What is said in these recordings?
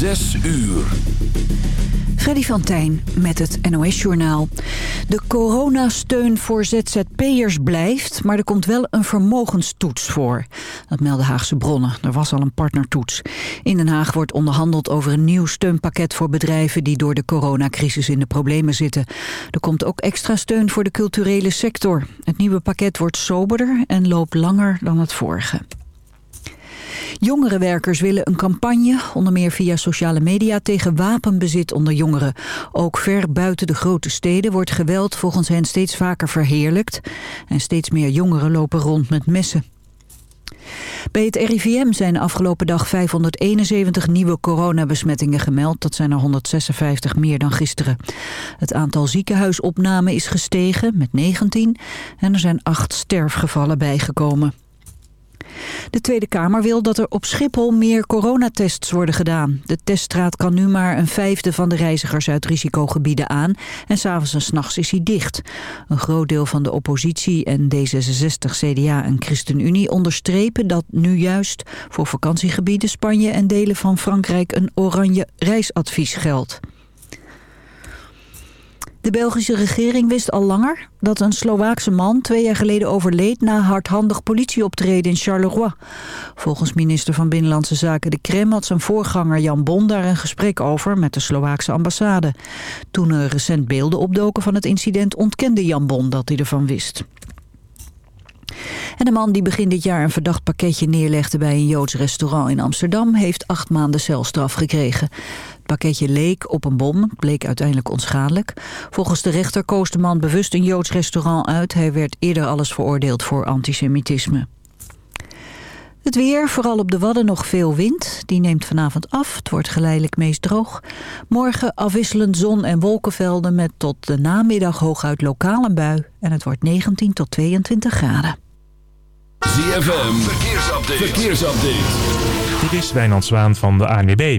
Zes uur. Freddy van Tijn met het NOS-journaal. De coronasteun voor ZZP'ers blijft, maar er komt wel een vermogenstoets voor. Dat melden Haagse bronnen. Er was al een partnertoets. In Den Haag wordt onderhandeld over een nieuw steunpakket voor bedrijven die door de coronacrisis in de problemen zitten. Er komt ook extra steun voor de culturele sector. Het nieuwe pakket wordt soberder en loopt langer dan het vorige. Jongere werkers willen een campagne, onder meer via sociale media, tegen wapenbezit onder jongeren. Ook ver buiten de grote steden wordt geweld volgens hen steeds vaker verheerlijkt. En steeds meer jongeren lopen rond met messen. Bij het RIVM zijn afgelopen dag 571 nieuwe coronabesmettingen gemeld. Dat zijn er 156 meer dan gisteren. Het aantal ziekenhuisopnamen is gestegen met 19 en er zijn acht sterfgevallen bijgekomen. De Tweede Kamer wil dat er op Schiphol meer coronatests worden gedaan. De teststraat kan nu maar een vijfde van de reizigers uit risicogebieden aan... en s'avonds en s'nachts is hij dicht. Een groot deel van de oppositie en D66, CDA en ChristenUnie onderstrepen dat nu juist... voor vakantiegebieden Spanje en delen van Frankrijk een oranje reisadvies geldt. De Belgische regering wist al langer dat een Slovaakse man twee jaar geleden overleed na hardhandig politieoptreden in Charleroi. Volgens minister van Binnenlandse Zaken de Krem had zijn voorganger Jan Bon daar een gesprek over met de Slovaakse ambassade. Toen er recent beelden opdoken van het incident ontkende Jan Bon dat hij ervan wist. En de man die begin dit jaar een verdacht pakketje neerlegde bij een Joods restaurant in Amsterdam heeft acht maanden celstraf gekregen. Het pakketje leek op een bom, bleek uiteindelijk onschadelijk. Volgens de rechter koos de man bewust een Joods restaurant uit. Hij werd eerder alles veroordeeld voor antisemitisme. Het weer, vooral op de Wadden nog veel wind. Die neemt vanavond af. Het wordt geleidelijk meest droog. Morgen afwisselend zon en wolkenvelden met tot de namiddag hooguit lokale bui. En het wordt 19 tot 22 graden. ZFM, verkeersupdate. verkeersupdate. Dit is Wijnand Zwaan van de ANWB.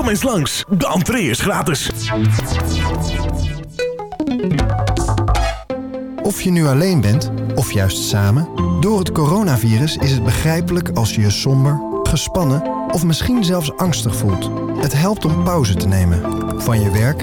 Kom eens langs, de entree is gratis. Of je nu alleen bent, of juist samen... door het coronavirus is het begrijpelijk als je je somber, gespannen... of misschien zelfs angstig voelt. Het helpt om pauze te nemen. Van je werk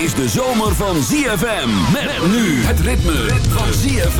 Is de zomer van ZFM. Met nu het ritme van ZFM.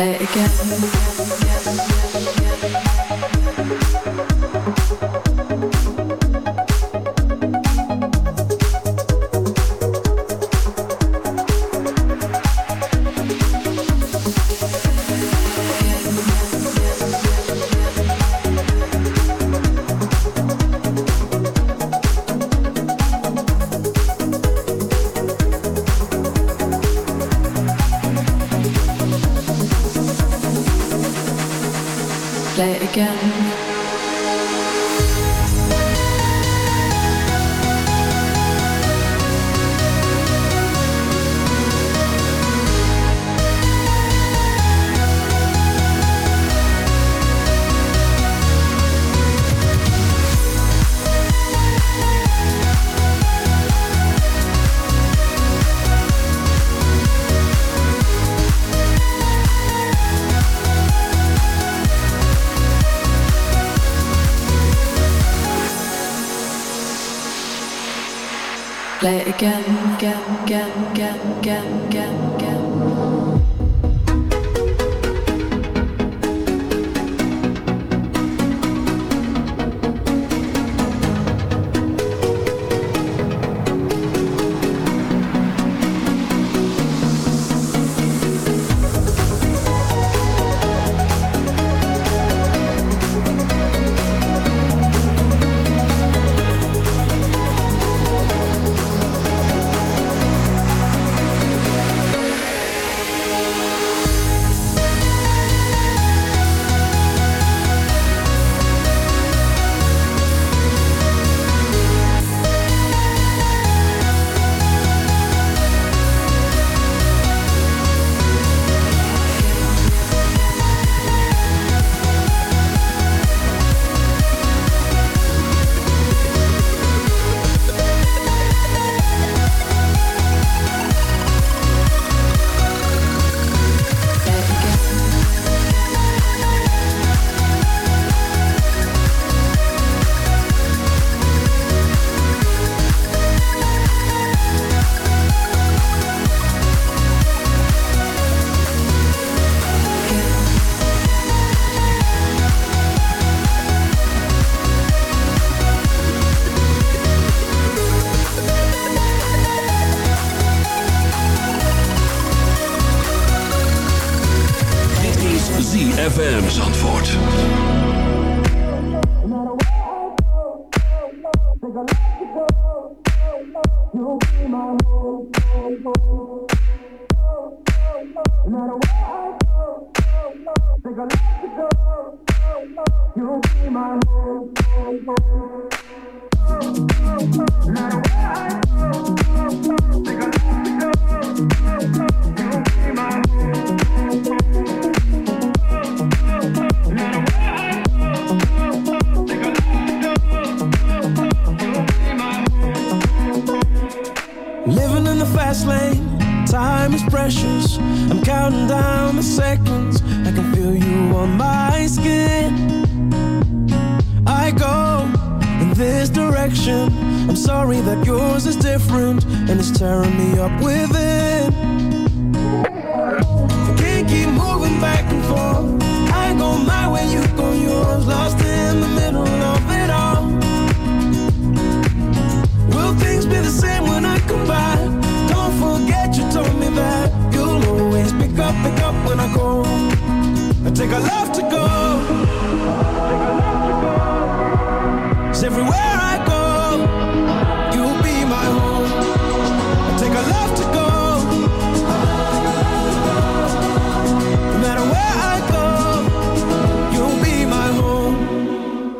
Play again. Again. Play again, again, again, again, again, again, again.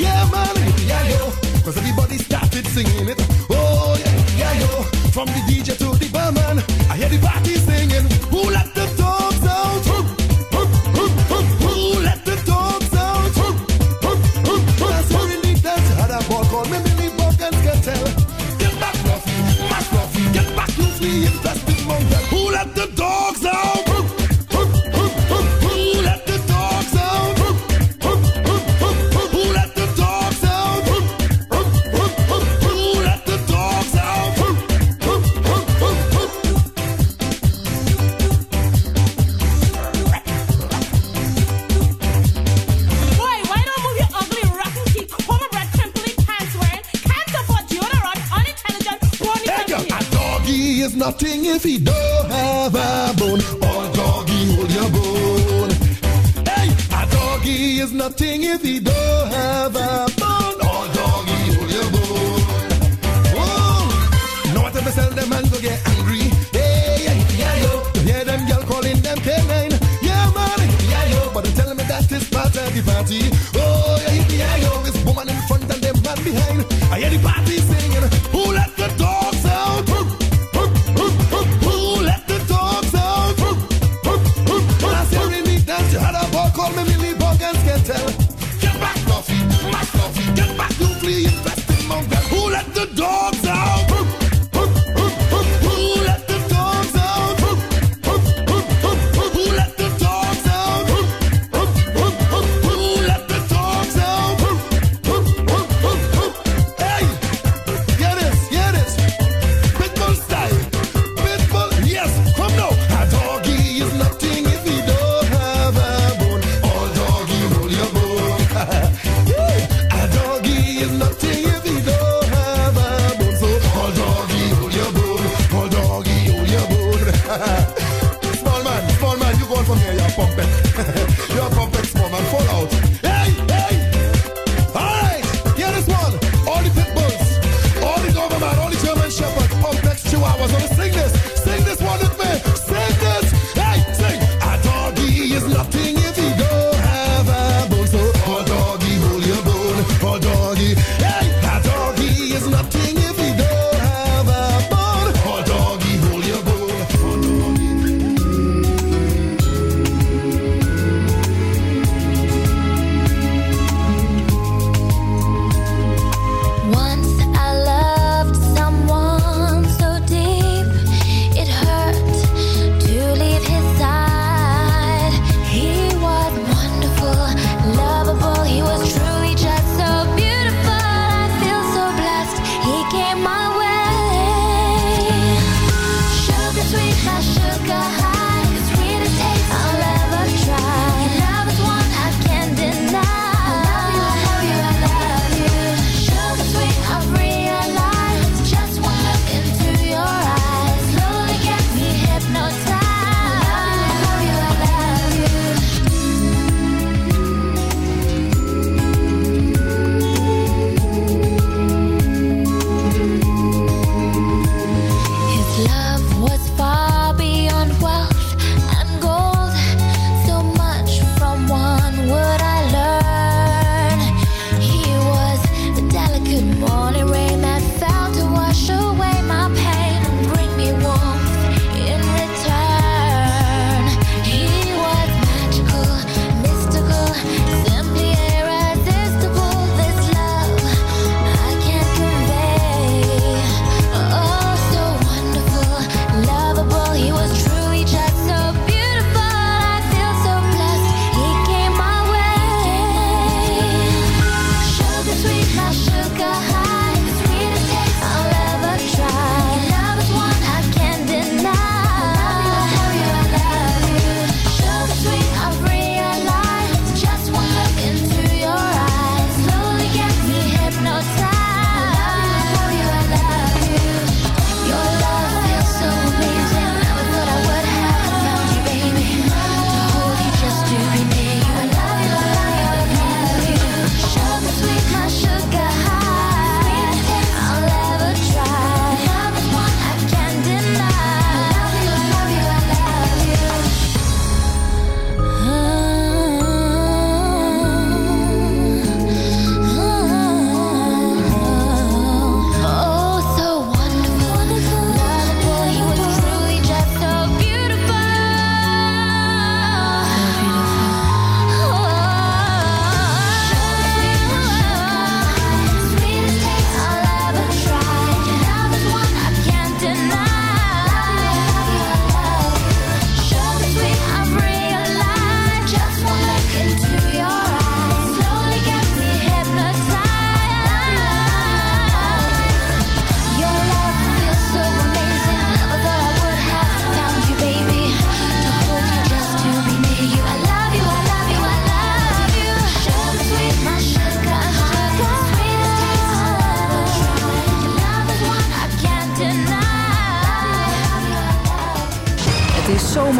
Yeah, man, yeah, yo. Cause everybody started singing it.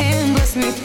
and bless me.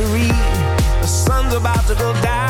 The sun's about to go down,